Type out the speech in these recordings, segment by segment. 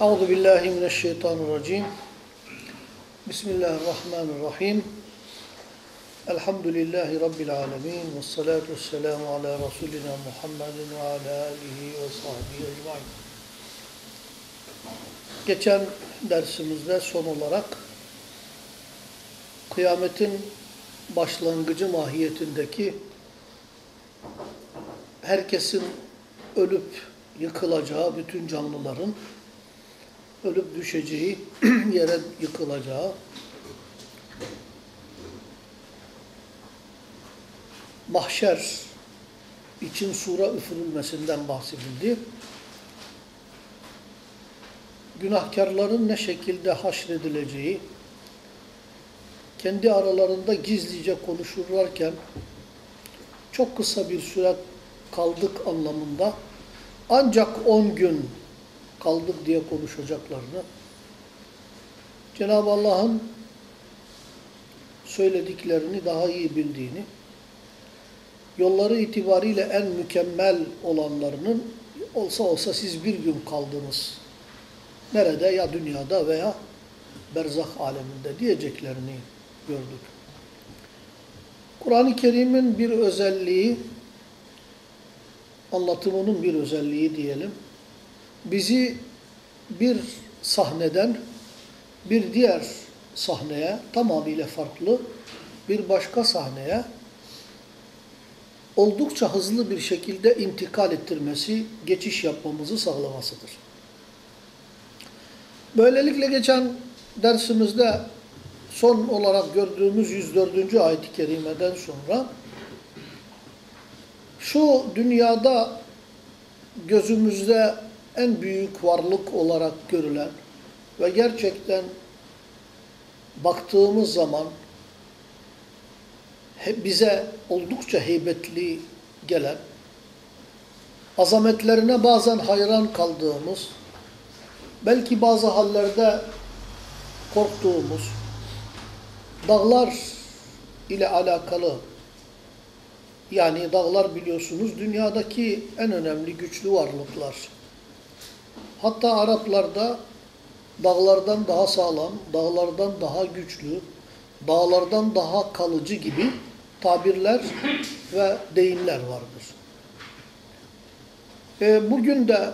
Euzu billahi mineşşeytanirracim. Bismillahirrahmanirrahim. Elhamdülillahi rabbil alamin ve salatu vesselamu ala rasulina Muhammedin ve ala alihi ve sahbihi ecmaîn. Geçen dersimizde son olarak kıyametin başlangıcı mahiyetindeki herkesin ölüp yıkılacağı, bütün canlıların ölüp düşeceği, yere yıkılacağı, mahşer için sura üfürülmesinden bahsedildi. Günahkarların ne şekilde haşredileceği, kendi aralarında gizlice konuşurlarken çok kısa bir süre kaldık anlamında ancak 10 gün kaldık diye konuşacaklarını Cenab-ı Allah'ın söylediklerini daha iyi bildiğini yolları itibariyle en mükemmel olanlarının olsa olsa siz bir gün kaldınız. Nerede? Ya dünyada veya berzah aleminde diyeceklerini gördük. Kur'an-ı Kerim'in bir özelliği, anlatımının bir özelliği diyelim, bizi bir sahneden bir diğer sahneye, tamamıyla farklı bir başka sahneye oldukça hızlı bir şekilde intikal ettirmesi, geçiş yapmamızı sağlamasıdır. Böylelikle geçen dersimizde son olarak gördüğümüz 104. ayet-i kerimeden sonra şu dünyada gözümüzde en büyük varlık olarak görülen ve gerçekten baktığımız zaman bize oldukça heybetli gelen, azametlerine bazen hayran kaldığımız, belki bazı hallerde korktuğumuz, dağlar ile alakalı, yani dağlar biliyorsunuz dünyadaki en önemli güçlü varlıklar. Hatta Araplarda dağlardan daha sağlam, dağlardan daha güçlü, dağlardan daha kalıcı gibi tabirler ve deyimler vardır. E, bugün de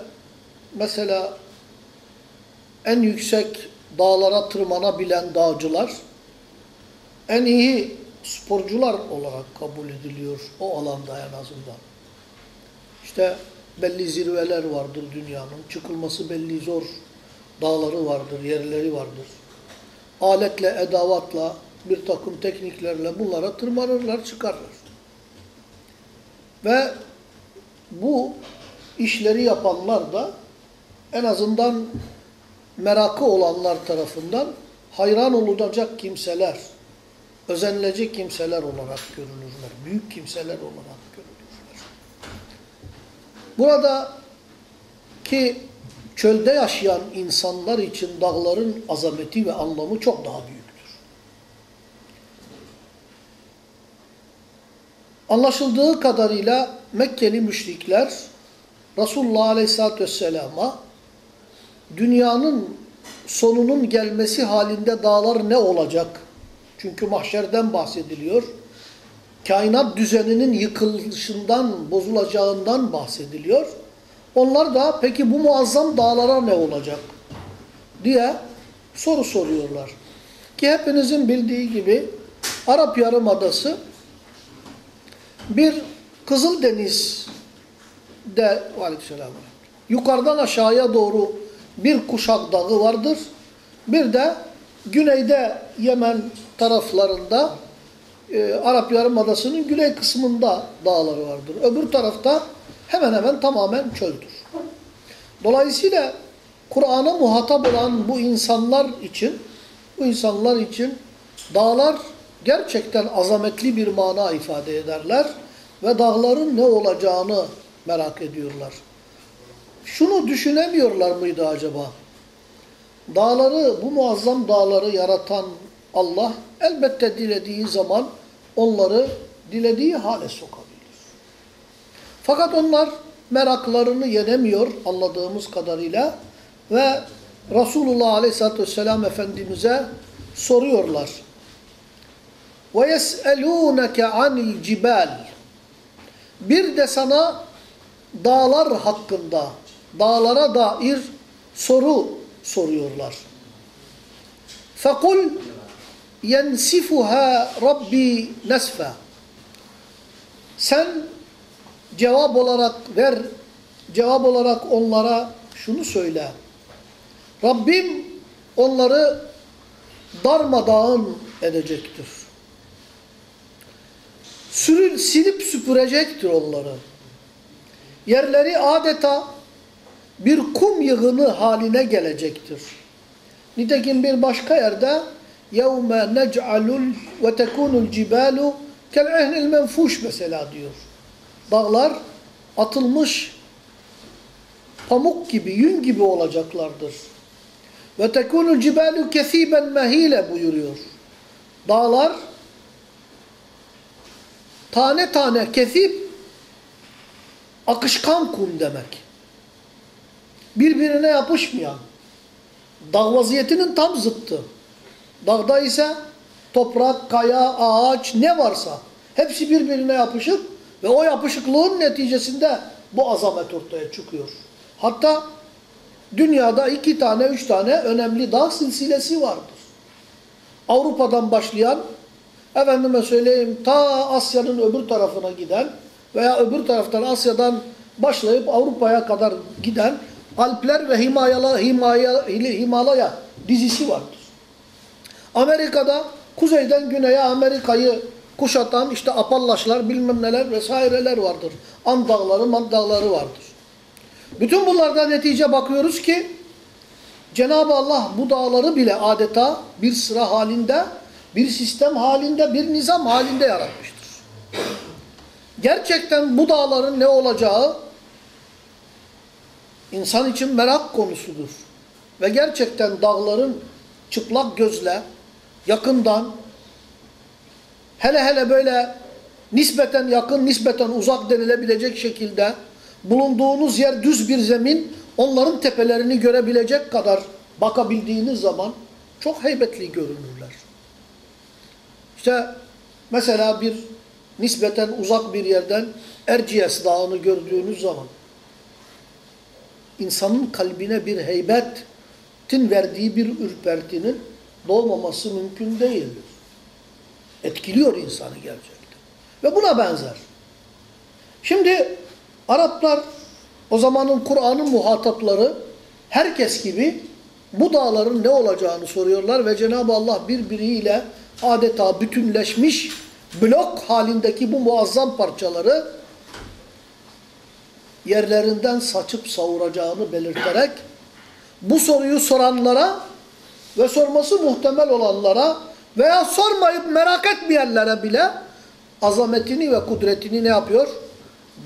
mesela en yüksek dağlara tırmanabilen dağcılar en iyi sporcular olarak kabul ediliyor o alanda en azından. İşte belli zirveler vardır dünyanın. Çıkılması belli zor dağları vardır, yerleri vardır. Aletle, edavatla, bir takım tekniklerle bunlara tırmanırlar, çıkarlar. Ve bu işleri yapanlar da en azından merakı olanlar tarafından hayran olunacak kimseler, özenilecek kimseler olarak görülürler. Büyük kimseler olarak görülürler. Burada ki çölde yaşayan insanlar için dağların azameti ve anlamı çok daha büyüktür. Anlaşıldığı kadarıyla Mekkeli müşrikler Resulullah Aleyhisselatü Vesselam'a dünyanın sonunun gelmesi halinde dağlar ne olacak? Çünkü mahşerden bahsediliyor. Kainat düzeninin yıkılışından, bozulacağından bahsediliyor. Onlar da peki bu muazzam dağlara ne olacak? diye soru soruyorlar. Ki hepinizin bildiği gibi Arap Yarımadası bir Kızıldeniz'de yukarıdan aşağıya doğru bir kuşak dağı vardır. Bir de güneyde Yemen taraflarında e, Arap Yarımadası'nın güney kısmında dağları vardır. Öbür tarafta hemen hemen tamamen çöldür. Dolayısıyla Kur'an'a muhatap olan bu insanlar için bu insanlar için dağlar gerçekten azametli bir mana ifade ederler ve dağların ne olacağını merak ediyorlar. Şunu düşünemiyorlar mıydı acaba? Dağları, bu muazzam dağları yaratan Allah elbette dilediği zaman onları dilediği hale sokabilir. Fakat onlar meraklarını yenemiyor anladığımız kadarıyla ve Resulullah Aleyhisselatü Vesselam Efendimiz'e soruyorlar. وَيَسْأَلُونَكَ عَنِ الْجِبَالِ Bir de sana dağlar hakkında, dağlara dair soru soruyorlar. فَقُلْ yensifuha Rabbi nesfe. Sen cevap olarak ver, cevap olarak onlara şunu söyle. Rabbim onları darmadağın edecektir. Sürül, silip süpürecektir onları. Yerleri adeta bir kum yığını haline gelecektir. Nitekim bir başka yerde يَوْمَ نَجْعَلُ وَتَكُونُ الْجِبَالُ كَالْعَهْنِ الْمَنْفُوشِ mesela diyor. Dağlar atılmış pamuk gibi, yün gibi olacaklardır. Ve tekunul cibalu kesiben mehile buyuruyor. Dağlar tane tane kesip akışkan kum demek. Birbirine yapışmayan. Dağ vaziyetinin tam zıttı. Dağda ise toprak, kaya, ağaç ne varsa hepsi birbirine yapışık ve o yapışıklığın neticesinde bu azamet ortaya çıkıyor. Hatta dünyada iki tane, üç tane önemli dağ silsilesi vardır. Avrupa'dan başlayan, efendime söyleyeyim ta Asya'nın öbür tarafına giden veya öbür taraftan Asya'dan başlayıp Avrupa'ya kadar giden Alpler ve Himalaya, Himalaya, Himalaya dizisi vardır. Amerika'da kuzeyden güneye Amerika'yı kuşatan işte Apallaşlar bilmem neler vesaireler vardır. An dağları, man dağları vardır. Bütün bunlardan netice bakıyoruz ki Cenab-ı Allah bu dağları bile adeta bir sıra halinde, bir sistem halinde, bir nizam halinde yaratmıştır. Gerçekten bu dağların ne olacağı insan için merak konusudur. Ve gerçekten dağların çıplak gözle, yakından, hele hele böyle nispeten yakın, nispeten uzak denilebilecek şekilde bulunduğunuz yer düz bir zemin, onların tepelerini görebilecek kadar bakabildiğiniz zaman çok heybetli görünürler. İşte mesela bir nispeten uzak bir yerden Erciyes Dağı'nı gördüğünüz zaman insanın kalbine bir heybetin verdiği bir ürpertinin doğmaması mümkün değildir. Etkiliyor insanı gerçekten. Ve buna benzer. Şimdi Araplar o zamanın Kur'an'ın muhatapları herkes gibi bu dağların ne olacağını soruyorlar ve Cenab-ı Allah birbiriyle adeta bütünleşmiş blok halindeki bu muazzam parçaları yerlerinden saçıp savuracağını belirterek bu soruyu soranlara ve sorması muhtemel olanlara veya sormayıp merak etmeyenlere bile azametini ve kudretini ne yapıyor?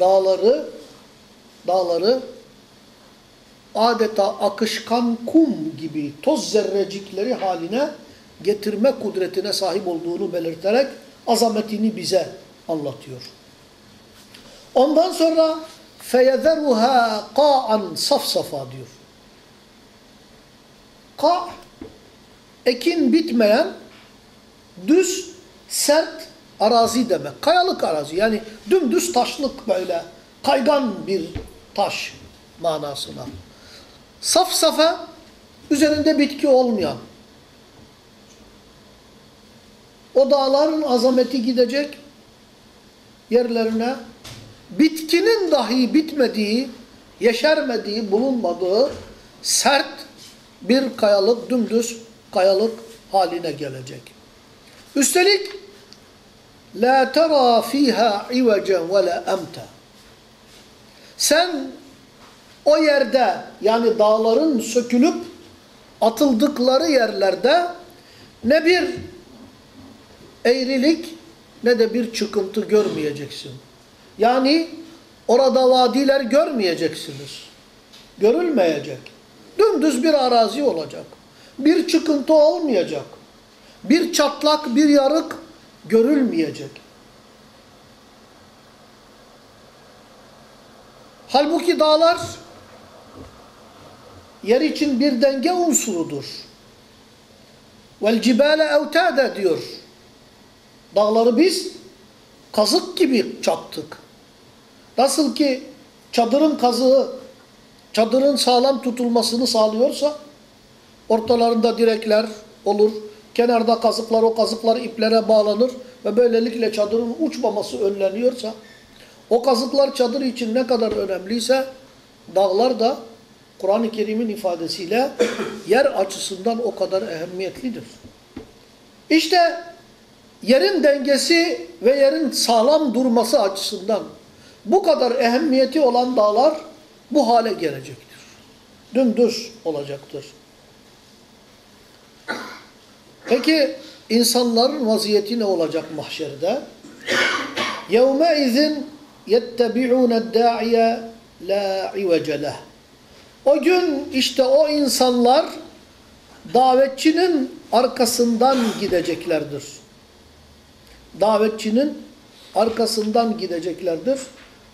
Dağları, dağları adeta akışkan kum gibi toz zerrecikleri haline getirme kudretine sahip olduğunu belirterek azametini bize anlatıyor. Ondan sonra feyezeruha qa'an safsafa diyor. Ka' ekin bitmeyen düz, sert arazi demek. Kayalık arazi yani dümdüz taşlık böyle kaygan bir taş manasına. Safsafa üzerinde bitki olmayan. O dağların azameti gidecek yerlerine bitkinin dahi bitmediği, yeşermediği, bulunmadığı sert bir kayalık, dümdüz kayalık haline gelecek. Üstelik la tera fiha ivecen ve la emta. Sen o yerde yani dağların sökülüp atıldıkları yerlerde ne bir eğrilik ne de bir çıkıntı görmeyeceksin. Yani orada vadiler görmeyeceksiniz. Görülmeyecek. Dümdüz bir arazi olacak. Bir çıkıntı olmayacak. Bir çatlak, bir yarık görülmeyecek. Halbuki dağlar yer için bir denge unsurudur. Vel cibale evtade diyor. Dağları biz kazık gibi çaptık. Nasıl ki çadırın kazığı çadırın sağlam tutulmasını sağlıyorsa ortalarında direkler olur. Kenarda kazıklar o kazıklar iplere bağlanır ve böylelikle çadırın uçmaması önleniyorsa o kazıklar çadır için ne kadar önemliyse dağlar da Kur'an-ı Kerim'in ifadesiyle yer açısından o kadar ehemmiyetlidir. İşte yerin dengesi ve yerin sağlam durması açısından bu kadar ehemmiyeti olan dağlar bu hale gelecektir. Dümdüz olacaktır. Peki insanların vaziyeti ne olacak mahşerde? يَوْمَئِذٍ يَتَّبِعُونَ الدَّاعِيَ لَا عِوَجَ لَهُ O gün işte o insanlar davetçinin arkasından gideceklerdir. Davetçinin arkasından gideceklerdir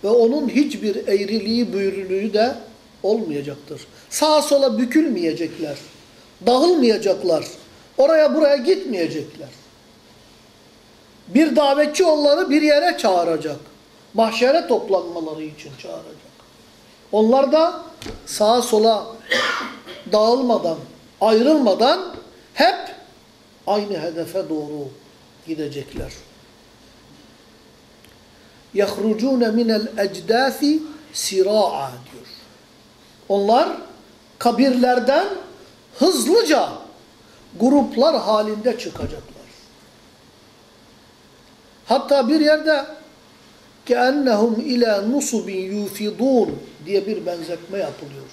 ve onun hiçbir eğriliği, büyürlüğü de olmayacaktır. Sağa sola bükülmeyecekler, dağılmayacaklar, oraya buraya gitmeyecekler. Bir davetçi onları bir yere çağıracak. Mahşere toplanmaları için çağıracak. Onlar da sağa sola dağılmadan, ayrılmadan hep aynı hedefe doğru gidecekler. يَخْرُجُونَ مِنَ الْاَجْدَاثِ سِرَاعًا diyor. Onlar kabirlerden hızlıca gruplar halinde çıkacaklar. Hatta bir yerde keennehum ila nusubin yufidun diye bir benzetme yapılıyor.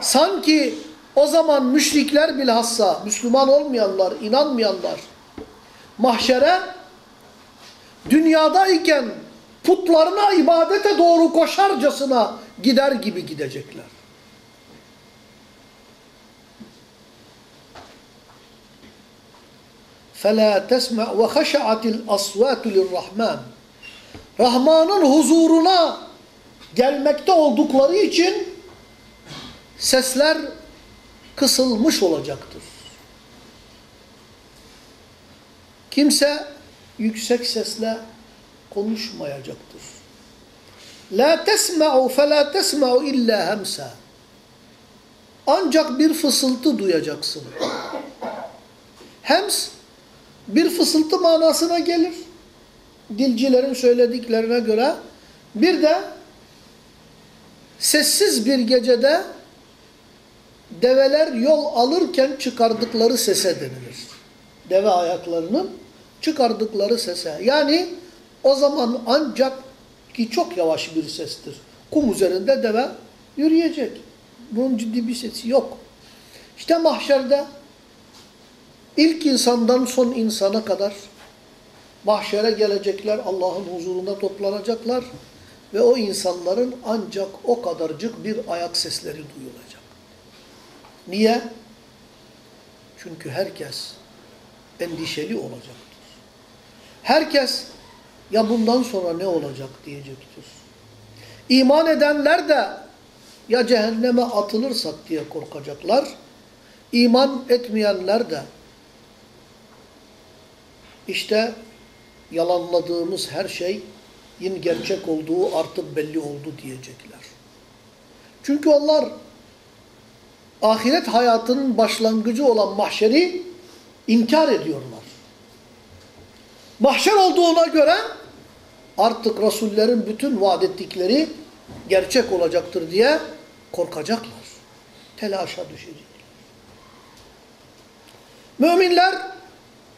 Sanki o zaman müşrikler bilhassa Müslüman olmayanlar, inanmayanlar mahşere dünyadayken putlarına ibadete doğru koşarcasına gider gibi gidecekler. فَلَا تَسْمَعْ وَخَشَعَتِ الْأَصْوَاتُ لِلرَّحْمَانِ Rahman'ın huzuruna gelmekte oldukları için sesler kısılmış olacaktır. Kimse yüksek sesle konuşmayacaktır. La tesma'u fe la tesma'u illa hemsa. Ancak bir fısıltı duyacaksın. Hems bir fısıltı manasına gelir. Dilcilerin söylediklerine göre bir de sessiz bir gecede develer yol alırken çıkardıkları sese denilir. Deve ayaklarının çıkardıkları sese. Yani o zaman ancak ki çok yavaş bir sestir. Kum üzerinde deve yürüyecek. Bunun ciddi bir sesi yok. İşte mahşerde ilk insandan son insana kadar mahşere gelecekler, Allah'ın huzurunda toplanacaklar ve o insanların ancak o kadarcık bir ayak sesleri duyulacak. Niye? Çünkü herkes endişeli olacaktır. Herkes ya bundan sonra ne olacak diyecektir. İman edenler de ya cehenneme atılırsak diye korkacaklar. İman etmeyenler de işte yalanladığımız her şeyin gerçek olduğu artık belli oldu diyecekler. Çünkü onlar ahiret hayatının başlangıcı olan mahşeri inkar ediyorlar. Mahşer olduğuna göre artık Resullerin bütün vaat ettikleri gerçek olacaktır diye korkacaklar. Telaşa düşecekler. Müminler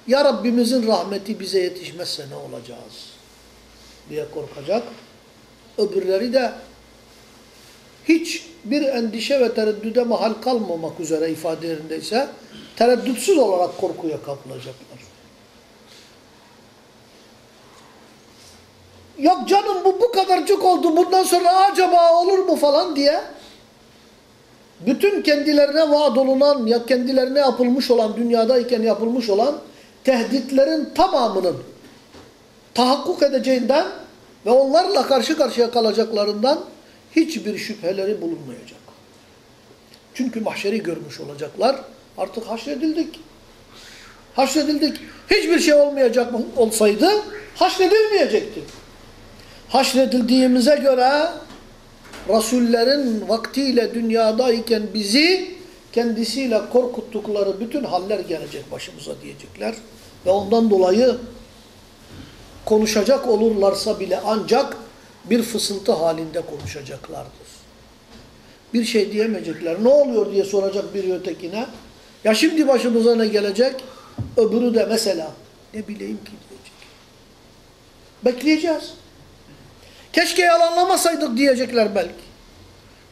ya Rabbimizin rahmeti bize yetişmezse ne olacağız diye korkacak. Öbürleri de hiç bir endişe ve tereddüde mahal kalmamak üzere ifade yerindeyse tereddütsüz olarak korkuya kapılacaklar. Yok canım bu bu kadarcık oldu bundan sonra acaba olur mu falan diye bütün kendilerine vaat olunan ya kendilerine yapılmış olan dünyadayken yapılmış olan tehditlerin tamamının tahakkuk edeceğinden ve onlarla karşı karşıya kalacaklarından hiçbir şüpheleri bulunmayacak. Çünkü mahşeri görmüş olacaklar. Artık haşredildik. Haşredildik. Hiçbir şey olmayacak olsaydı haşredilmeyecekti. Haşredildiğimize göre Resullerin vaktiyle dünyadayken bizi kendisiyle korkuttukları bütün haller gelecek başımıza diyecekler. Ve ondan dolayı konuşacak olurlarsa bile ancak bir fısıltı halinde konuşacaklardır. Bir şey diyemeyecekler. Ne oluyor diye soracak biri ötekine. Ya şimdi başımıza ne gelecek? Öbürü de mesela ne bileyim ki diyecek. Bekleyeceğiz. Keşke yalanlamasaydık diyecekler belki.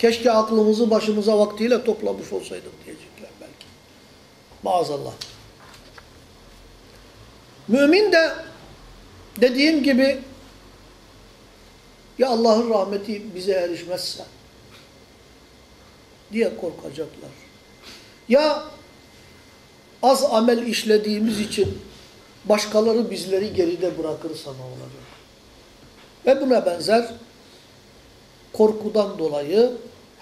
Keşke aklımızı başımıza vaktiyle toplamış olsaydık diyecekler belki. Maazallah. Mümin de dediğim gibi ya Allah'ın rahmeti bize erişmezse diye korkacaklar. Ya az amel işlediğimiz için başkaları bizleri geride bırakırsa ne olacak? Ve buna benzer korkudan dolayı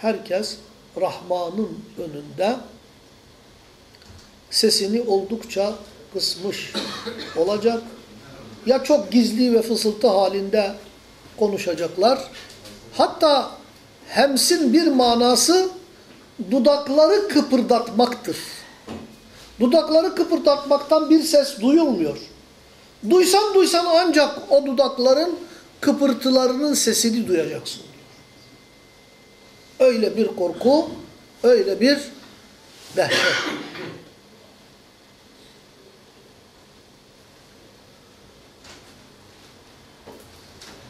herkes Rahman'ın önünde sesini oldukça kısmış olacak. Ya çok gizli ve fısıltı halinde konuşacaklar. Hatta hemsin bir manası dudakları kıpırdatmaktır. Dudakları kıpırdatmaktan bir ses duyulmuyor. Duysan duysan ancak o dudakların kıpırtılarının sesini duyacaksın. Öyle bir korku, öyle bir dehşet.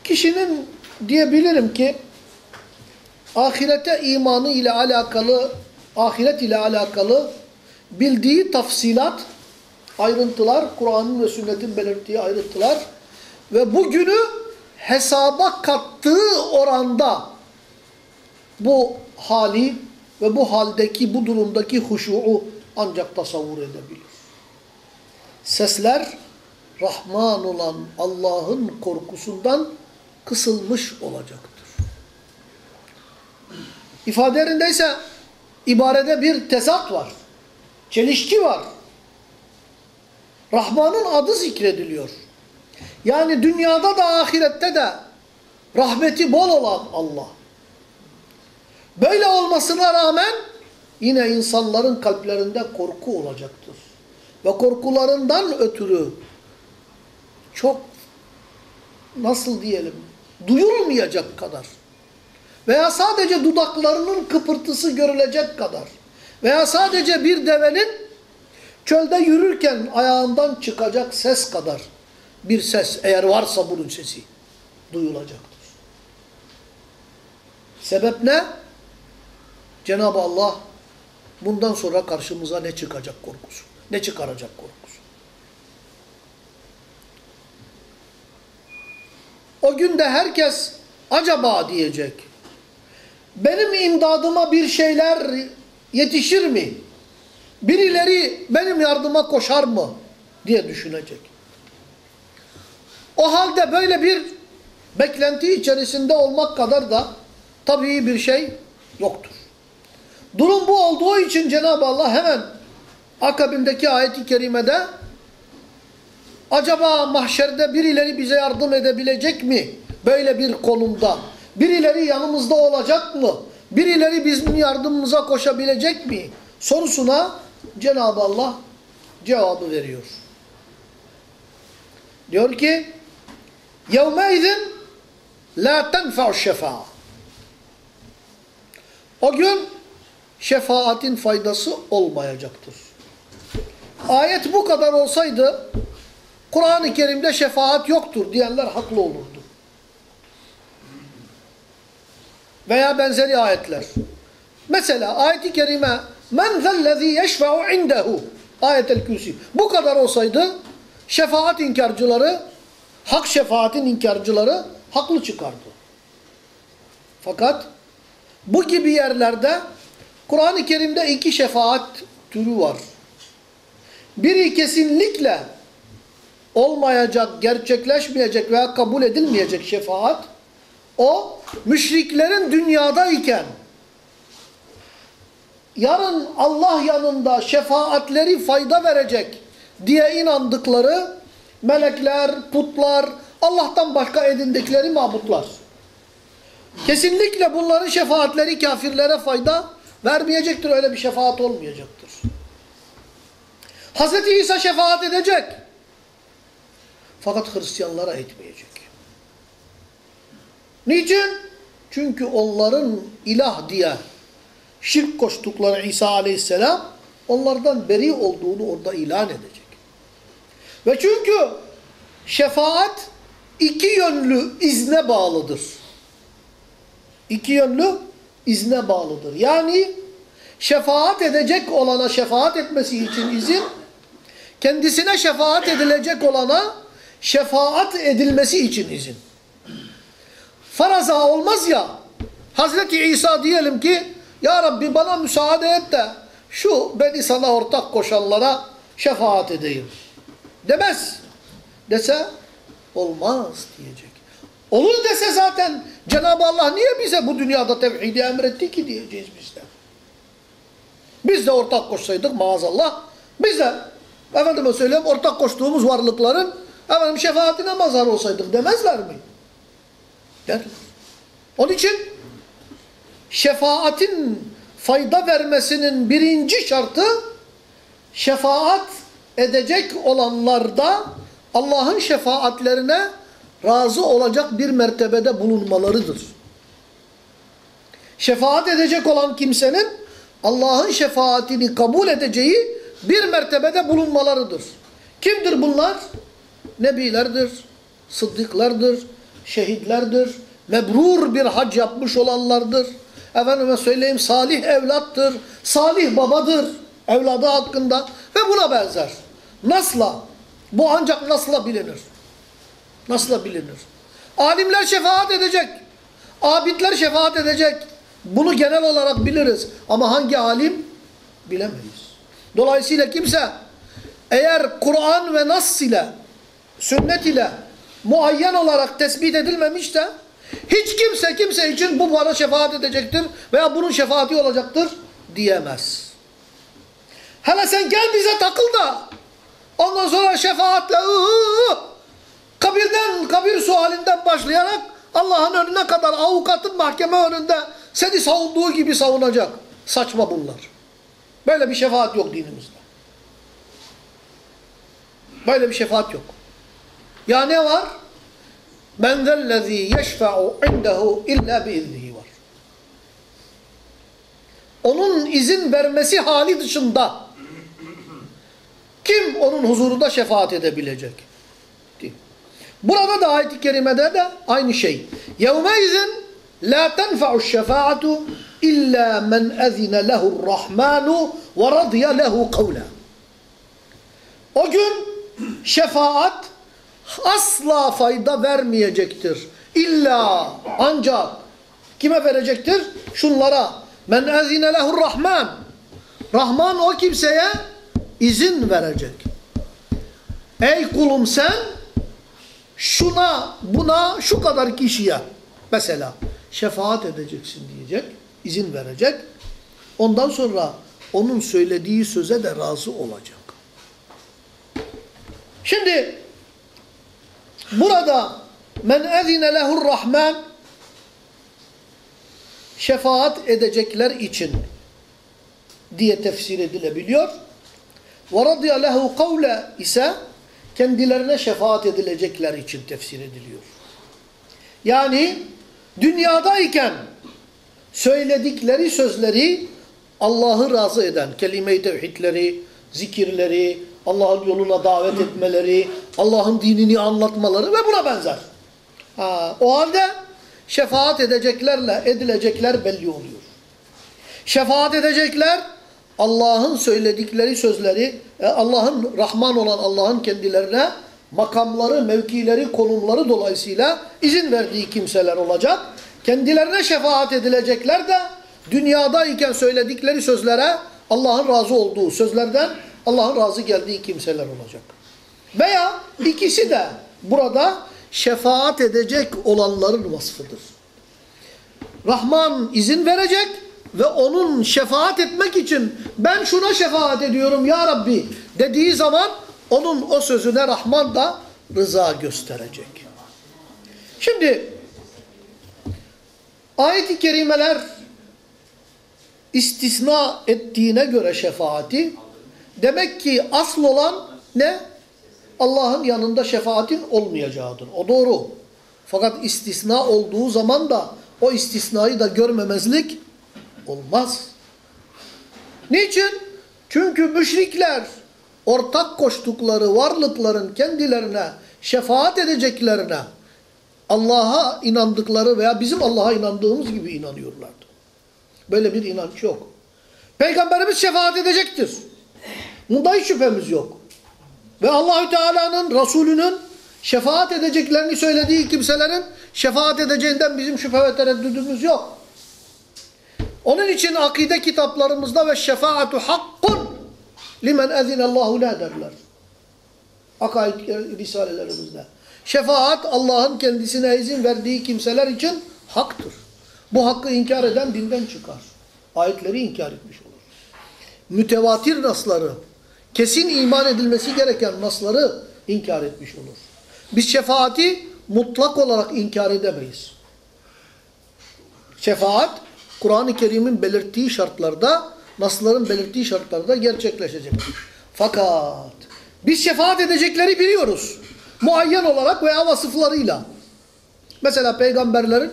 Kişinin diyebilirim ki ahirete imanı ile alakalı, ahiret ile alakalı bildiği tafsilat, ayrıntılar, Kur'an'ın ve sünnetin belirttiği ayrıntılar ve bugünü hesaba kattığı oranda bu hali ve bu haldeki, bu durumdaki huşu'u ancak tasavvur edebilir. Sesler Rahman olan Allah'ın korkusundan kısılmış olacaktır. İfadelerindeyse ibarede bir tezat var. Çelişki var. Rahman'ın adı zikrediliyor. Yani dünyada da ahirette de rahmeti bol olan Allah. Böyle olmasına rağmen yine insanların kalplerinde korku olacaktır. Ve korkularından ötürü çok nasıl diyelim duyulmayacak kadar veya sadece dudaklarının kıpırtısı görülecek kadar veya sadece bir devenin çölde yürürken ayağından çıkacak ses kadar bir ses eğer varsa bunun sesi duyulacaktır. Sebep ne? Cenab-ı Allah bundan sonra karşımıza ne çıkacak korkusu, ne çıkaracak korkusu. O günde herkes acaba diyecek. Benim imdadıma bir şeyler yetişir mi? Birileri benim yardıma koşar mı? diye düşünecek. O halde böyle bir beklenti içerisinde olmak kadar da tabii bir şey yoktur. Durum bu olduğu için Cenab-ı Allah hemen akabindeki ayeti kerimede acaba mahşerde birileri bize yardım edebilecek mi? Böyle bir konumda. Birileri yanımızda olacak mı? Birileri bizim yardımımıza koşabilecek mi? Sorusuna Cenab-ı Allah cevabı veriyor. Diyor ki يَوْمَيْذٍ لَا تَنْفَعُ الشَّفَاءَ O gün şefaatin faydası olmayacaktır. Ayet bu kadar olsaydı Kur'an-ı Kerim'de şefaat yoktur diyenler haklı olurdu. Veya benzeri ayetler. Mesela ayet-i kerime men zellezî yeşfe'u indehu ayetel kürsi. Bu kadar olsaydı şefaat inkarcıları hak şefaatin inkarcıları haklı çıkardı. Fakat bu gibi yerlerde Kur'an-ı Kerim'de iki şefaat türü var. Biri kesinlikle olmayacak, gerçekleşmeyecek veya kabul edilmeyecek şefaat. O müşriklerin dünyadayken yarın Allah yanında şefaatleri fayda verecek diye inandıkları melekler, putlar, Allah'tan başka edindikleri mabutlar. Kesinlikle bunların şefaatleri kafirlere fayda vermeyecektir. Öyle bir şefaat olmayacaktır. Hz. İsa şefaat edecek. Fakat Hristiyanlara etmeyecek. Niçin? Çünkü onların ilah diye şirk koştukları İsa aleyhisselam onlardan beri olduğunu orada ilan edecek. Ve çünkü şefaat iki yönlü izne bağlıdır. İki yönlü izne bağlıdır. Yani şefaat edecek olana şefaat etmesi için izin, kendisine şefaat edilecek olana şefaat edilmesi için izin. Faraza olmaz ya, Hazreti İsa diyelim ki, Ya Rabbi bana müsaade et de şu beni sana ortak koşanlara şefaat edeyim. Demez. Dese olmaz diyecek. Olur dese zaten Cenab-ı Allah niye bize bu dünyada tevhidi emretti ki diyeceğiz biz de. Biz de ortak koşsaydık maazallah. Biz de efendime söyleyeyim ortak koştuğumuz varlıkların efendim şefaatine mazhar olsaydık demezler mi? Derler. Onun için şefaatin fayda vermesinin birinci şartı şefaat edecek olanlarda Allah'ın şefaatlerine razı olacak bir mertebede bulunmalarıdır. Şefaat edecek olan kimsenin Allah'ın şefaatini kabul edeceği bir mertebede bulunmalarıdır. Kimdir bunlar? Nebilerdir, sıddıklardır, şehitlerdir, mebrur bir hac yapmış olanlardır. Efendime söyleyeyim salih evlattır, salih babadır evladı hakkında ve buna benzer. Nasla, bu ancak nasla bilinir. Nasla bilinir. Alimler şefaat edecek, abidler şefaat edecek. Bunu genel olarak biliriz ama hangi alim bilemeyiz. Dolayısıyla kimse eğer Kur'an ve Nas ile, sünnet ile muayyen olarak tespit edilmemişse hiç kimse kimse için bu bana şefaat edecektir veya bunun şefaati olacaktır diyemez. Hele sen gel bize takıl da ondan sonra şefaatle ıı, kabirden, kabir başlayarak Allah'ın önüne kadar avukatın mahkeme önünde seni savunduğu gibi savunacak. Saçma bunlar. Böyle bir şefaat yok dinimizde. Böyle bir şefaat yok. Ya ne var? Men zellezî yeşfe'u indehu illa biiznihi var. Onun izin vermesi hali dışında kim onun huzurunda şefaat edebilecek? Burada da ayet-i kerimede de aynı şey. يَوْمَيْذٍ لَا تَنْفَعُ الشَّفَاعَةُ اِلَّا مَنْ اَذِنَ لَهُ الرَّحْمَانُ وَرَضِيَ لَهُ قَوْلًا O gün şefaat asla fayda vermeyecektir. İlla ancak kime verecektir? Şunlara. Men ezine lehur rahman. Rahman o kimseye izin verecek. Ey kulum sen şuna buna şu kadar kişiye mesela şefaat edeceksin diyecek. izin verecek. Ondan sonra onun söylediği söze de razı olacak. Şimdi Burada men ezine lehur rahman şefaat edecekler için diye tefsir edilebiliyor. Ve radiya lehu kavle ise kendilerine şefaat edilecekler için tefsir ediliyor. Yani dünyadayken söyledikleri sözleri Allah'ı razı eden kelime-i tevhidleri, zikirleri, Allah'ın yoluna davet etmeleri, Allah'ın dinini anlatmaları ve buna benzer. Ha, o halde şefaat edeceklerle edilecekler belli oluyor. Şefaat edecekler Allah'ın söyledikleri sözleri, e, Allah'ın Rahman olan Allah'ın kendilerine makamları, mevkileri, konumları dolayısıyla izin verdiği kimseler olacak. Kendilerine şefaat edilecekler de dünyadayken söyledikleri sözlere Allah'ın razı olduğu sözlerden Allah'ın razı geldiği kimseler olacak. Veya ikisi de burada şefaat edecek olanların vasfıdır. Rahman izin verecek, ve onun şefaat etmek için ben şuna şefaat ediyorum ya Rabbi dediği zaman onun o sözüne Rahman da rıza gösterecek. Şimdi ayet-i kerimeler istisna ettiğine göre şefaati demek ki asıl olan ne? Allah'ın yanında şefaatin olmayacağıdır. O doğru. Fakat istisna olduğu zaman da o istisnayı da görmemezlik olmaz. Niçin? Çünkü müşrikler ortak koştukları varlıkların kendilerine şefaat edeceklerine Allah'a inandıkları veya bizim Allah'a inandığımız gibi inanıyorlardı. Böyle bir inanç yok. Peygamberimiz şefaat edecektir. Bunda hiç şüphemiz yok. Ve Allahü Teala'nın, Resulünün şefaat edeceklerini söylediği kimselerin şefaat edeceğinden bizim şüphe ve tereddüdümüz yok. Onun için akide kitaplarımızda ve şefaatu hakkun limen ezinallahu la derler. Akaid risalelerimizde. Şefaat Allah'ın kendisine izin verdiği kimseler için haktır. Bu hakkı inkar eden dinden çıkar. Ayetleri inkar etmiş olur. Mütevatir nasları, kesin iman edilmesi gereken nasları inkar etmiş olur. Biz şefaati mutlak olarak inkar edemeyiz. Şefaat, Kur'an-ı Kerim'in belirttiği şartlarda, nasların belirttiği şartlarda gerçekleşecektir. Fakat biz şefaat edecekleri biliyoruz. Muayyen olarak veya vasıflarıyla. Mesela peygamberlerin,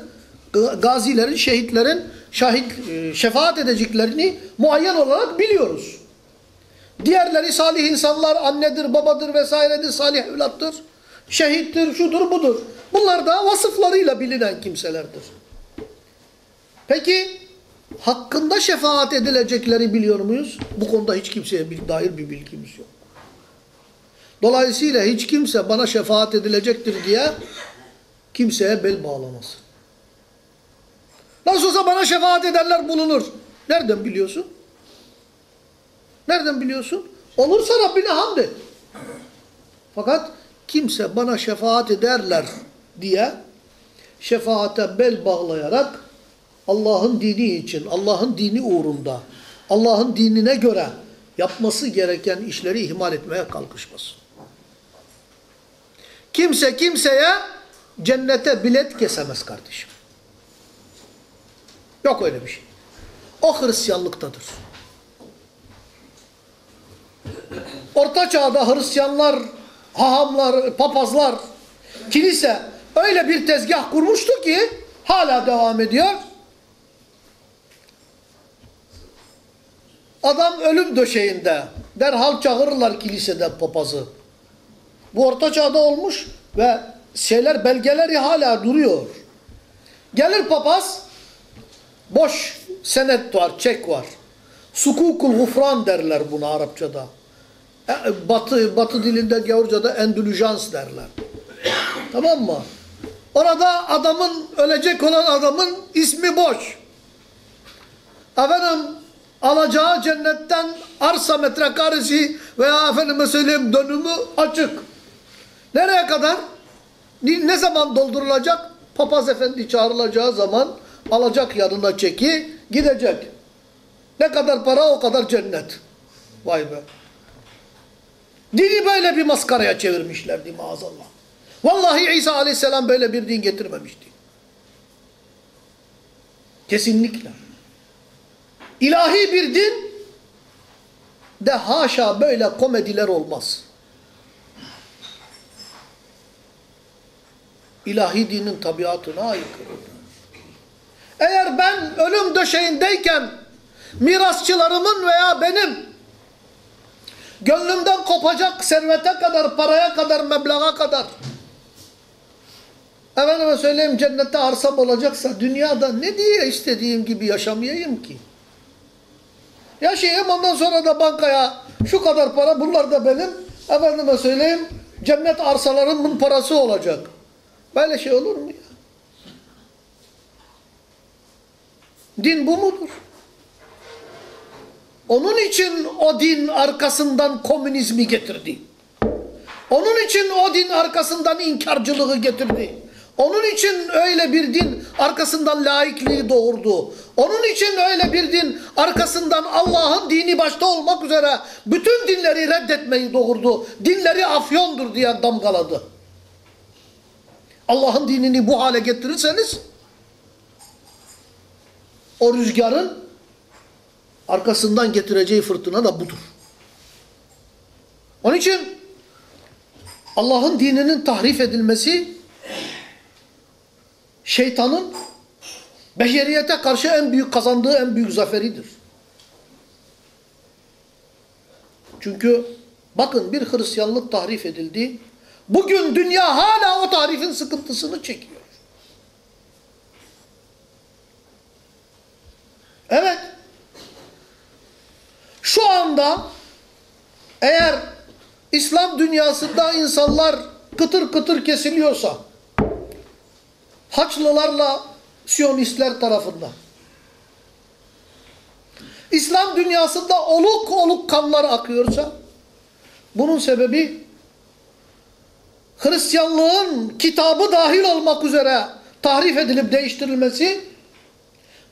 gazilerin, şehitlerin şahit, e, şefaat edeceklerini muayyen olarak biliyoruz. Diğerleri salih insanlar, annedir, babadır vesairedir, salih evlattır. Şehittir, şudur, budur. Bunlar da vasıflarıyla bilinen kimselerdir. Peki hakkında şefaat edilecekleri biliyor muyuz? Bu konuda hiç kimseye bir, dair bir bilgimiz yok. Dolayısıyla hiç kimse bana şefaat edilecektir diye kimseye bel bağlamasın. Nasıl olsa bana şefaat ederler bulunur. Nereden biliyorsun? Nereden biliyorsun? Olursa Rabbine hamd et. Fakat kimse bana şefaat ederler diye şefaate bel bağlayarak Allah'ın dini için, Allah'ın dini uğrunda, Allah'ın dinine göre yapması gereken işleri ihmal etmeye kalkışmasın. Kimse kimseye cennete bilet kesemez kardeşim. Yok öyle bir şey. O Hristiyanlıktadır. Orta çağda Hristiyanlar, hahamlar, papazlar, kilise öyle bir tezgah kurmuştu ki hala devam ediyor. Adam ölüm döşeğinde. Derhal çağırırlar kiliseden papazı. Bu orta çağda olmuş ve şeyler belgeleri hala duruyor. Gelir papaz boş senet var, çek var. Sukukul gufran derler buna Arapçada. E, batı, batı dilinde Gavurca'da endülüjans derler. tamam mı? Orada adamın, ölecek olan adamın ismi boş. Efendim alacağı cennetten arsa metrekaresi veya efendime söyleyeyim dönümü açık. Nereye kadar? Ne zaman doldurulacak? Papaz efendi çağrılacağı zaman alacak yanına çeki gidecek. Ne kadar para o kadar cennet. Vay be. Dini böyle bir maskaraya çevirmişlerdi maazallah. Vallahi İsa aleyhisselam böyle bir din getirmemişti. Kesinlikle. İlahi bir din de haşa böyle komediler olmaz. İlahi dinin tabiatına aykırı. Eğer ben ölüm döşeğindeyken mirasçılarımın veya benim gönlümden kopacak servete kadar, paraya kadar, meblağa kadar efendime söyleyeyim cennette arsam olacaksa dünyada ne diye istediğim gibi yaşamayayım ki? Yaşayayım ondan sonra da bankaya şu kadar para bunlar da benim efendime söyleyeyim cennet arsalarımın parası olacak. Böyle şey olur mu ya? Din bu mudur? Onun için o din arkasından komünizmi getirdi. Onun için o din arkasından inkarcılığı getirdi. Onun için öyle bir din arkasından laikliği doğurdu. Onun için öyle bir din arkasından Allah'ın dini başta olmak üzere bütün dinleri reddetmeyi doğurdu. Dinleri afyondur diye damgaladı. Allah'ın dinini bu hale getirirseniz o rüzgarın arkasından getireceği fırtına da budur. Onun için Allah'ın dininin tahrif edilmesi şeytanın beşeriyete karşı en büyük kazandığı en büyük zaferidir. Çünkü bakın bir Hristiyanlık tahrif edildi. Bugün dünya hala o tahrifin sıkıntısını çekiyor. Evet. Şu anda eğer İslam dünyasında insanlar kıtır kıtır kesiliyorsa Haçlılarla Siyonistler tarafından İslam dünyasında oluk oluk kanlar akıyorsa bunun sebebi Hristiyanlığın kitabı dahil olmak üzere tahrif edilip değiştirilmesi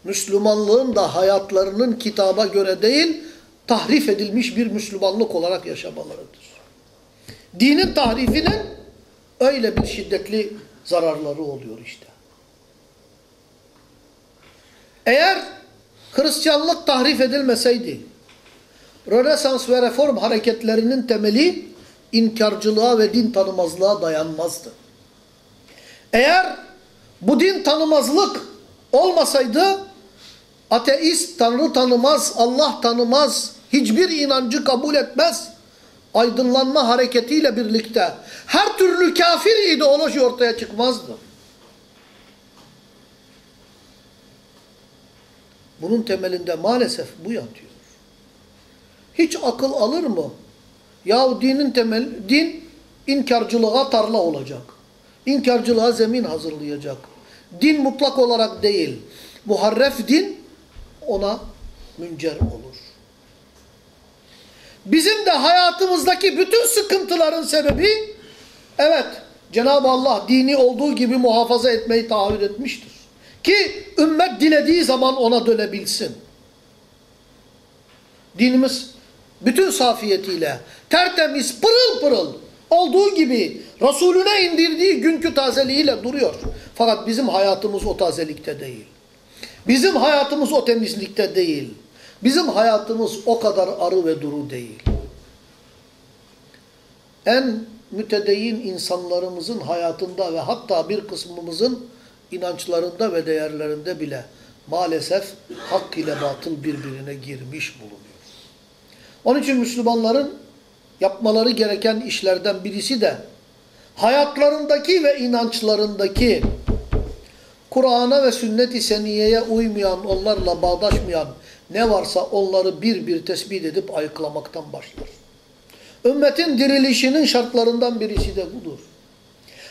Müslümanlığın da hayatlarının kitaba göre değil tahrif edilmiş bir Müslümanlık olarak yaşamalarıdır. Dinin tahrifinin öyle bir şiddetli zararları oluyor işte. Eğer Hristiyanlık tahrif edilmeseydi, Rönesans ve reform hareketlerinin temeli inkarcılığa ve din tanımazlığa dayanmazdı. Eğer bu din tanımazlık olmasaydı, ateist, Tanrı tanımaz, Allah tanımaz, hiçbir inancı kabul etmez, aydınlanma hareketiyle birlikte her türlü kafir ideoloji ortaya çıkmazdı. Bunun temelinde maalesef bu yatıyor. Hiç akıl alır mı? Yahu dinin temel, din inkarcılığa tarla olacak. İnkarcılığa zemin hazırlayacak. Din mutlak olarak değil. Muharref din ona müncer olur. Bizim de hayatımızdaki bütün sıkıntıların sebebi evet Cenab-ı Allah dini olduğu gibi muhafaza etmeyi taahhüt etmiştir. Ki ümmet dilediği zaman ona dönebilsin. Dinimiz bütün safiyetiyle tertemiz pırıl pırıl olduğu gibi Resulüne indirdiği günkü tazeliğiyle duruyor. Fakat bizim hayatımız o tazelikte değil. Bizim hayatımız o temizlikte değil. Bizim hayatımız o kadar arı ve duru değil. En mütedeyyin insanlarımızın hayatında ve hatta bir kısmımızın inançlarında ve değerlerinde bile maalesef hak ile batıl birbirine girmiş bulunuyor. Onun için Müslümanların yapmaları gereken işlerden birisi de hayatlarındaki ve inançlarındaki Kur'an'a ve sünnet-i seniyeye uymayan, onlarla bağdaşmayan ne varsa onları bir bir tespit edip ayıklamaktan başlar. Ümmetin dirilişinin şartlarından birisi de budur.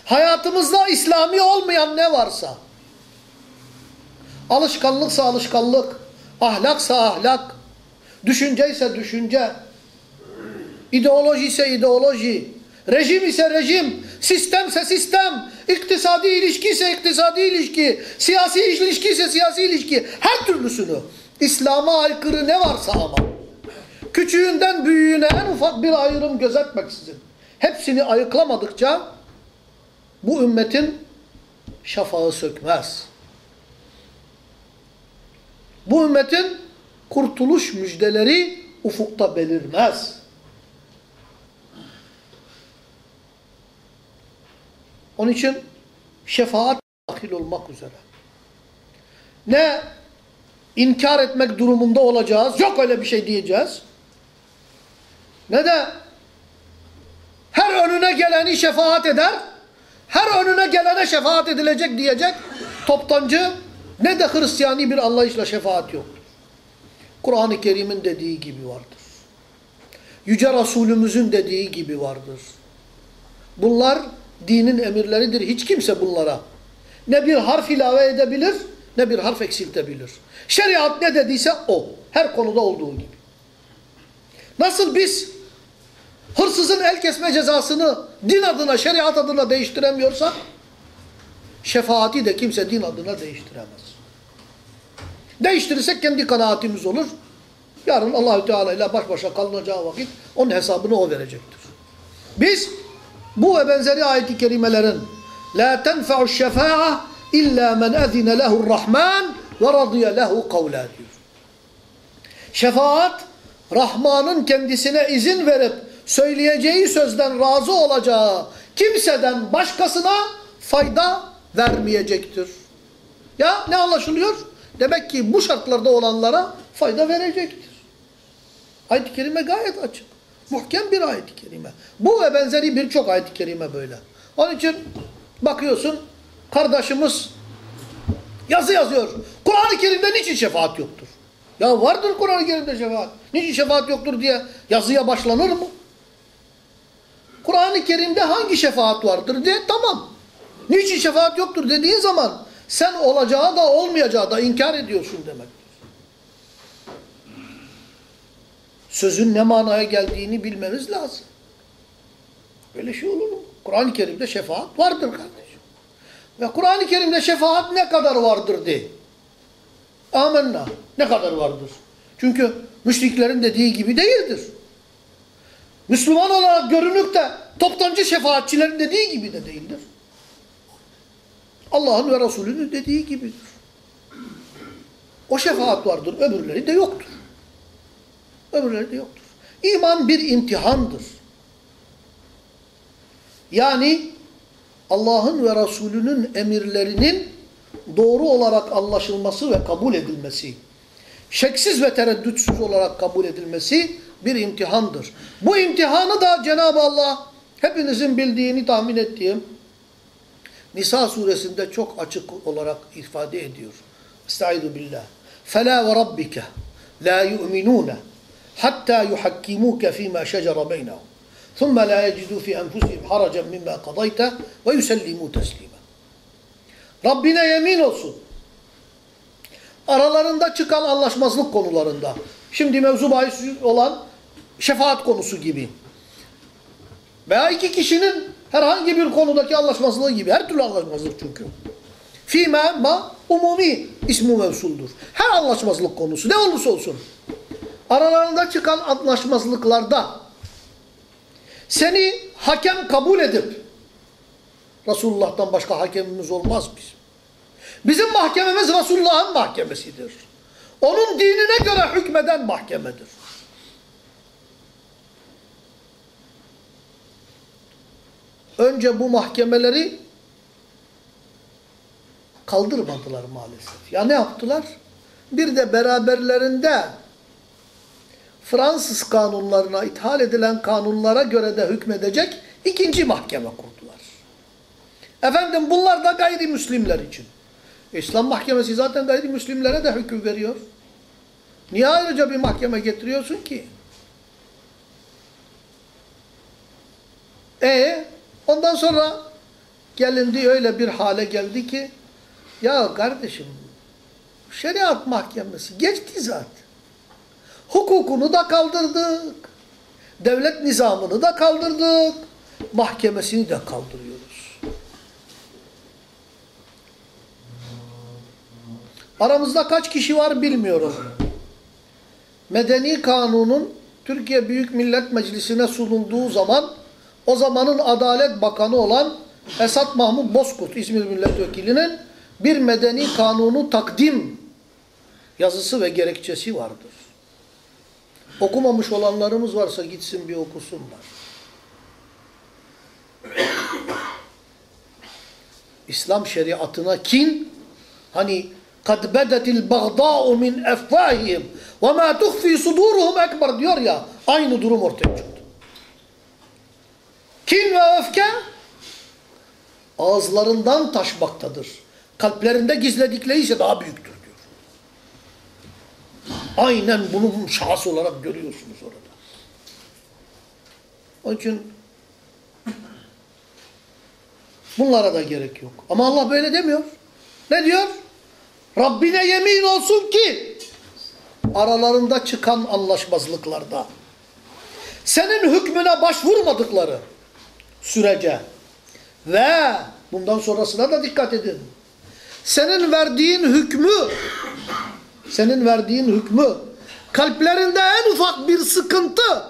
Hayatımızda İslami olmayan ne varsa, alışkanlıksa alışkanlık, ahlaksa ahlak, düşünce ise düşünce, ideoloji ise ideoloji, rejim ise rejim, sistemse sistem, iktisadi ilişki ise iktisadi ilişki, siyasi ilişki ise siyasi ilişki, her türlüsünü. İslam'a aykırı ne varsa ama. Küçüğünden büyüğüne en ufak bir ayrım gözetmeksizin. Hepsini ayıklamadıkça bu ümmetin şafağı sökmez. Bu ümmetin kurtuluş müjdeleri ufukta belirmez. Onun için şefaat dahil olmak üzere. Ne inkar etmek durumunda olacağız, yok öyle bir şey diyeceğiz. Ne de her önüne geleni şefaat eder, her önüne gelene şefaat edilecek diyecek toptancı ne de Hristiyani bir anlayışla şefaat yoktur. Kur'an-ı Kerim'in dediği gibi vardır. Yüce Resulümüzün dediği gibi vardır. Bunlar dinin emirleridir. Hiç kimse bunlara ne bir harf ilave edebilir ne bir harf eksiltebilir. Şeriat ne dediyse o. Her konuda olduğu gibi. Nasıl biz hırsızın el kesme cezasını din adına, şeriat adına değiştiremiyorsak şefaati de kimse din adına değiştiremez. Değiştirirsek kendi kanaatimiz olur. Yarın Allahü Teala ile baş başa kalınacağı vakit onun hesabını o verecektir. Biz bu ve benzeri ayet-i kerimelerin la tenfa'u şefa'a illa men ezine lehu'r rahman ve radiye lehu kavla diyor. Şefaat Rahman'ın kendisine izin verip söyleyeceği sözden razı olacağı kimseden başkasına fayda vermeyecektir. Ya ne anlaşılıyor? Demek ki bu şartlarda olanlara fayda verecektir. Ayet-i kerime gayet açık. Muhkem bir ayet-i kerime. Bu ve benzeri birçok ayet-i kerime böyle. Onun için bakıyorsun kardeşimiz yazı yazıyor. Kur'an-ı Kerim'de niçin şefaat yoktur? Ya vardır Kur'an-ı Kerim'de şefaat. Niçin şefaat yoktur diye yazıya başlanır mı? Kur'an-ı Kerim'de hangi şefaat vardır diye tamam. Niçin şefaat yoktur dediğin zaman sen olacağı da olmayacağı da inkar ediyorsun demek. Sözün ne manaya geldiğini bilmemiz lazım. Böyle şey olur mu? Kur'an-ı Kerim'de şefaat vardır kardeşim. Ve Kur'an-ı Kerim'de şefaat ne kadar vardır de. Amenna. Ne kadar vardır? Çünkü müşriklerin dediği gibi değildir. Müslüman olarak görünüp de toptancı şefaatçilerin dediği gibi de değildir. Allah'ın ve Resulünün dediği gibidir. O şefaat vardır, öbürleri de yoktur. Öbürleri de yoktur. İman bir imtihandır. Yani Allah'ın ve Resulünün emirlerinin doğru olarak anlaşılması ve kabul edilmesi, şeksiz ve tereddütsüz olarak kabul edilmesi bir imtihandır. Bu imtihanı da Cenab-ı Allah hepinizin bildiğini tahmin ettiğim Nisa suresinde çok açık olarak ifade ediyor. Estaizu billah. فَلَا وَرَبِّكَ لَا يُؤْمِنُونَ حَتَّى يُحَكِّمُوكَ فِي مَا شَجَرَ بَيْنَهُمْ ثُمَّ لَا يَجِدُوا فِي أَنفُسِهِمْ حَرَجًا مِمَّا قَضَيْتَ وَيُسَلِّمُوا تَسْلِيمًا Rabbine yemin olsun. Aralarında çıkan anlaşmazlık konularında. Şimdi mevzu bahis olan şefaat konusu gibi. Veya iki kişinin herhangi bir konudaki anlaşmazlığı gibi. Her türlü anlaşmazlık çünkü. Fîmâ ma umumi ismu mevsuldur. Her anlaşmazlık konusu ne olursa olsun. Aralarında çıkan anlaşmazlıklarda seni hakem kabul edip Resulullah'tan başka hakemimiz olmaz biz. Bizim mahkememiz Resulullah'ın mahkemesidir. Onun dinine göre hükmeden mahkemedir. Önce bu mahkemeleri kaldırmadılar maalesef. Ya ne yaptılar? Bir de beraberlerinde Fransız kanunlarına ithal edilen kanunlara göre de hükmedecek ikinci mahkeme kurdular. Efendim bunlar da gayrimüslimler için. İslam mahkemesi zaten gayrimüslimlere de hüküm veriyor. Niye ayrıca bir mahkeme getiriyorsun ki? E ondan sonra gelindi öyle bir hale geldi ki ya kardeşim şeriat mahkemesi geçti zaten. Hukukunu da kaldırdık. Devlet nizamını da kaldırdık. Mahkemesini de kaldırıyoruz. Aramızda kaç kişi var bilmiyorum. Medeni kanunun Türkiye Büyük Millet Meclisi'ne sunulduğu zaman o zamanın Adalet Bakanı olan Esat Mahmut Bozkurt İzmir Milletvekili'nin bir medeni kanunu takdim yazısı ve gerekçesi vardır. Okumamış olanlarımız varsa gitsin bir okusunlar. İslam şeriatına kin hani kad bedetil bagda'u min efvahihim ve ma tuhfi suduruhum ekber diyor ya aynı durum ortaya çıktı. Kin ve öfke ağızlarından taşmaktadır. Kalplerinde gizledikleri ise daha büyüktür diyor. Aynen bunu şahıs olarak görüyorsunuz orada. Onun için bunlara da gerek yok. Ama Allah böyle demiyor. Ne diyor? Rabbine yemin olsun ki aralarında çıkan anlaşmazlıklarda senin hükmüne başvurmadıkları sürece ve bu Bundan sonrasına da dikkat edin. Senin verdiğin hükmü, senin verdiğin hükmü, kalplerinde en ufak bir sıkıntı,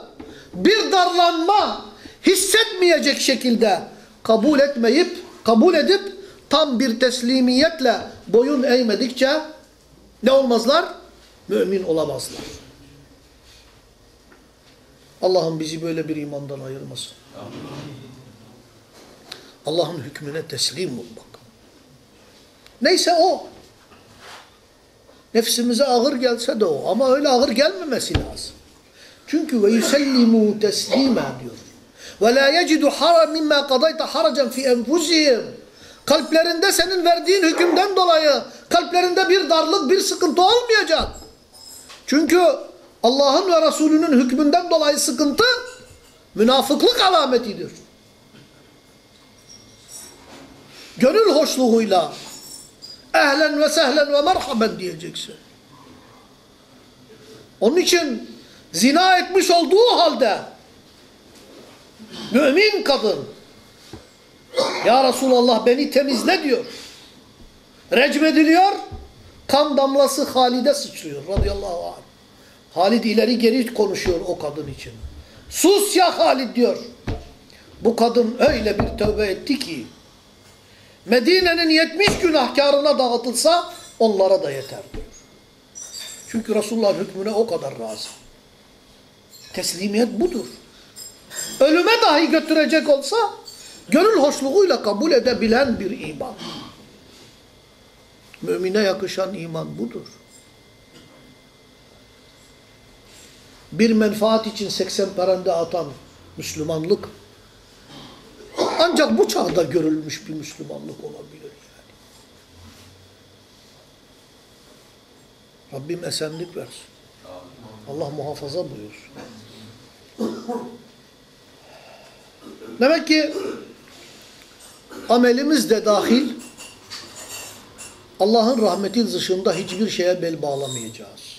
bir darlanma hissetmeyecek şekilde kabul etmeyip, kabul edip tam bir teslimiyetle boyun eğmedikçe ne olmazlar? Mümin olamazlar. Allah'ım bizi böyle bir imandan ayırmasın. Allah'ın hükmüne teslim olmak. Neyse o. Nefsimize ağır gelse de o. Ama öyle ağır gelmemesi lazım. Çünkü ve yusellimu teslima diyor. Ve la yecidu hara mimma kadayta haracan fi enfusihim. Kalplerinde senin verdiğin hükümden dolayı kalplerinde bir darlık, bir sıkıntı olmayacak. Çünkü Allah'ın ve Resulünün hükmünden dolayı sıkıntı münafıklık alametidir. Gönül hoşluğuyla ehlen ve sehlen ve merhaben diyeceksin. Onun için zina etmiş olduğu halde mümin kadın ya Resulallah beni temizle diyor. Recmediliyor. Kan damlası Halid'e sıçrıyor radıyallahu anh. Halid ileri geri konuşuyor o kadın için. Sus ya Halid diyor. Bu kadın öyle bir tövbe etti ki Medine'nin 70 günahkarına dağıtılsa onlara da yeter diyor. Çünkü Resulullah'ın hükmüne o kadar razı. Teslimiyet budur. Ölüme dahi götürecek olsa gönül hoşluğuyla kabul edebilen bir iman. Mümine yakışan iman budur. Bir menfaat için 80 parende atan Müslümanlık ancak bu çağda görülmüş bir Müslümanlık olabilir yani. Rabbim esenlik versin. Allah muhafaza buyursun. Demek ki amelimiz de dahil Allah'ın rahmeti dışında hiçbir şeye bel bağlamayacağız.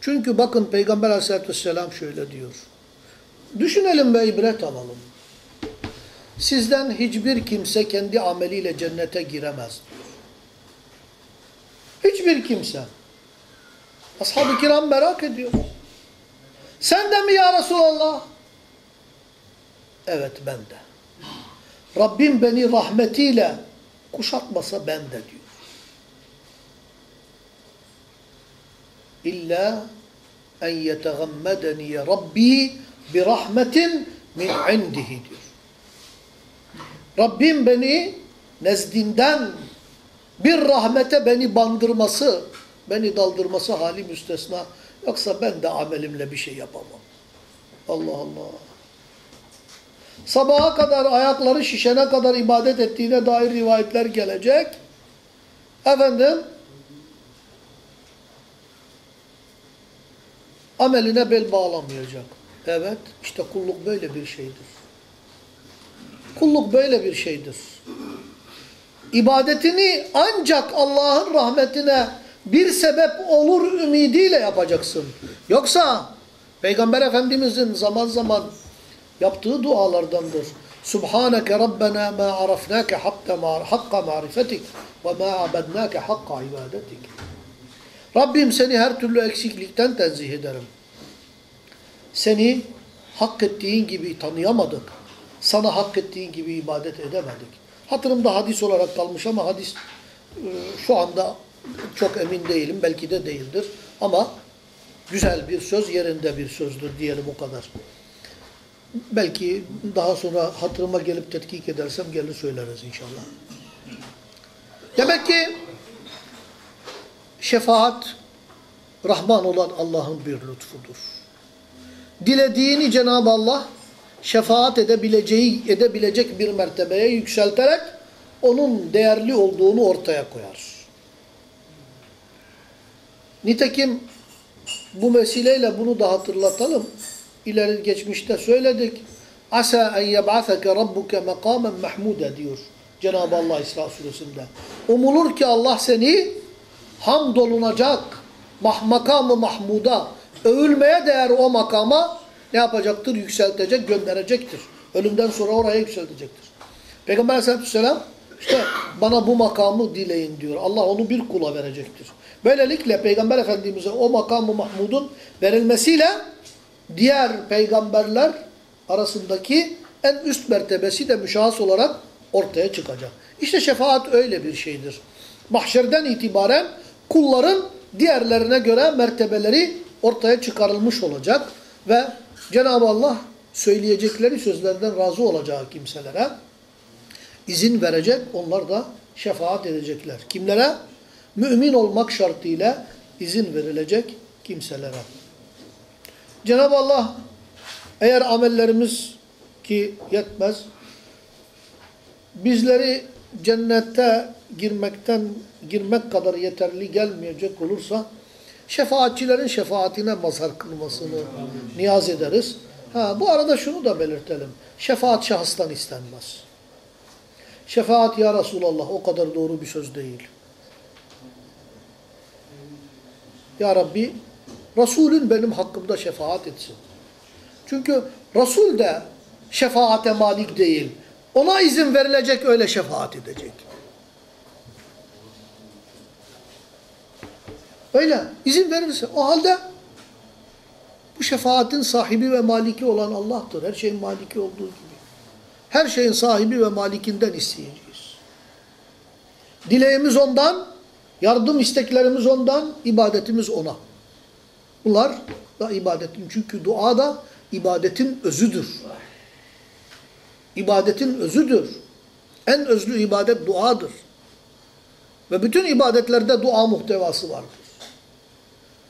Çünkü bakın Peygamber aleyhissalatü vesselam şöyle diyor. Düşünelim ve ibret alalım. Sizden hiçbir kimse kendi ameliyle cennete giremez. Hiçbir kimse. Ashab-ı kiram merak ediyor. Sen de mi ya Resulallah? Evet ben de. Rabbim beni rahmetiyle kuşatmasa ben de diyor. İlla en yetegammedeni Rabbi bir rahmetin min indihi diyor. Rabbim beni nezdinden bir rahmete beni bandırması, beni daldırması hali müstesna. Yoksa ben de amelimle bir şey yapamam. Allah Allah. Sabaha kadar ayakları şişene kadar ibadet ettiğine dair rivayetler gelecek. Efendim ameline bel bağlamayacak. Evet işte kulluk böyle bir şeydir. Kulluk böyle bir şeydir. İbadetini ancak Allah'ın rahmetine bir sebep olur ümidiyle yapacaksın. Yoksa Peygamber Efendimizin zaman zaman yaptığı dualardandır. Subhaneke Rabbena ma arafnake hakka marifetik ve ma abednake hakka ibadetik. Rabbim seni her türlü eksiklikten tenzih ederim. Seni hak ettiğin gibi tanıyamadık. Sana hak ettiğin gibi ibadet edemedik. Hatırımda hadis olarak kalmış ama hadis şu anda çok emin değilim. Belki de değildir. Ama güzel bir söz, yerinde bir sözdür diyelim o kadar. Belki daha sonra hatırıma gelip tetkik edersem gelir söyleriz inşallah. Demek ki şefaat Rahman olan Allah'ın bir lütfudur. Dilediğini Cenab-ı Allah şefaat edebileceği, edebilecek bir mertebeye yükselterek onun değerli olduğunu ortaya koyar. Nitekim bu vesileyle bunu da hatırlatalım. İleri geçmişte söyledik. Asa en yeb'aseke rabbuke mekamen mahmude diyor Cenab-ı Allah İsra suresinde. Umulur ki Allah seni hamdolunacak makamı mahmuda övülmeye değer o makama ne yapacaktır? Yükseltecek, gönderecektir. Ölümden sonra oraya yükseltecektir. Peygamber aleyhissalatü vesselam işte bana bu makamı dileyin diyor. Allah onu bir kula verecektir. Böylelikle Peygamber Efendimiz'e o makamı Mahmud'un verilmesiyle diğer peygamberler arasındaki en üst mertebesi de müşahhas olarak ortaya çıkacak. İşte şefaat öyle bir şeydir. Mahşerden itibaren kulların diğerlerine göre mertebeleri ortaya çıkarılmış olacak ve Cenab-ı Allah söyleyecekleri sözlerden razı olacağı kimselere izin verecek, onlar da şefaat edecekler. Kimlere? Mümin olmak şartıyla izin verilecek kimselere. Cenab-ı Allah eğer amellerimiz ki yetmez, bizleri cennette girmekten girmek kadar yeterli gelmeyecek olursa şefaatçilerin şefaatine mazhar kılmasını niyaz ederiz. Ha, bu arada şunu da belirtelim. Şefaat şahıstan istenmez. Şefaat ya Resulallah o kadar doğru bir söz değil. Ya Rabbi Resulün benim hakkımda şefaat etsin. Çünkü Resul de şefaate malik değil. Ona izin verilecek öyle şefaat edecek. Öyle izin verirse o halde bu şefaatin sahibi ve maliki olan Allah'tır. Her şeyin maliki olduğu gibi. Her şeyin sahibi ve malikinden isteyeceğiz. Dileğimiz ondan, yardım isteklerimiz ondan, ibadetimiz ona. Bunlar da ibadetin. Çünkü dua da ibadetin özüdür. İbadetin özüdür. En özlü ibadet duadır. Ve bütün ibadetlerde dua muhtevası vardır.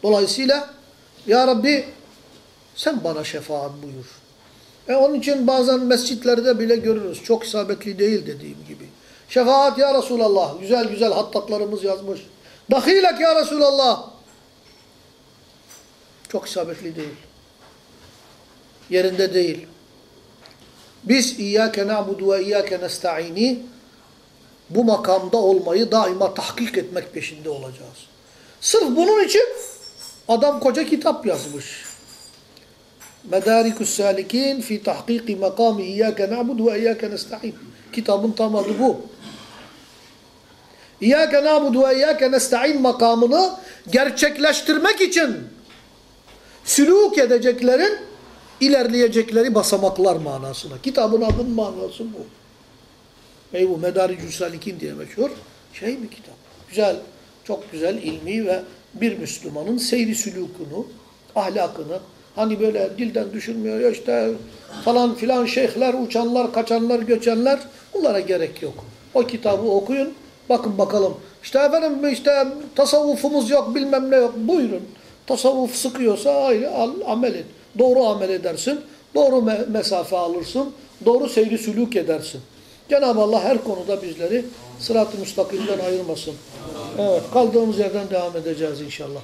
Dolayısıyla Ya Rabbi sen bana şefaat buyur. E onun için bazen mescitlerde bile görürüz. Çok isabetli değil dediğim gibi. Şefaat ya Resulallah. Güzel güzel hattatlarımız yazmış. Dahilek ya Resulallah. Çok isabetli değil. Yerinde değil. Biz İyyâke na'budu ve İyyâke nesta'ini bu makamda olmayı daima tahkik etmek peşinde olacağız. Sırf bunun için adam koca kitap yazmış. Medarikus Salikin fi tahkiki makami İyyâke na'budu ve İyyâke nesta'in. Kitabın tam adı bu. İyyâke na'budu ve İyyâke nesta'in makamını gerçekleştirmek için sülûk edeceklerin ilerleyecekleri basamaklar manasına. Kitabın adının manası bu. Ey bu Medaricü Salikin diye meşhur şey bir kitap. Güzel, çok güzel ilmi ve bir Müslümanın seyri sülûkunu, ahlakını, hani böyle dilden düşürmüyor ya işte falan filan şeyhler, uçanlar, kaçanlar, göçenler bunlara gerek yok. O kitabı okuyun, bakın bakalım. İşte efendim işte tasavvufumuz yok, bilmem ne yok. Buyurun. Tasavvuf sıkıyorsa ayrı al, amel et. Doğru amel edersin, doğru me mesafe alırsın, doğru seyri sülük edersin. Cenab-ı Allah her konuda bizleri sırat-ı müstakimden ayırmasın. Evet, kaldığımız yerden devam edeceğiz inşallah.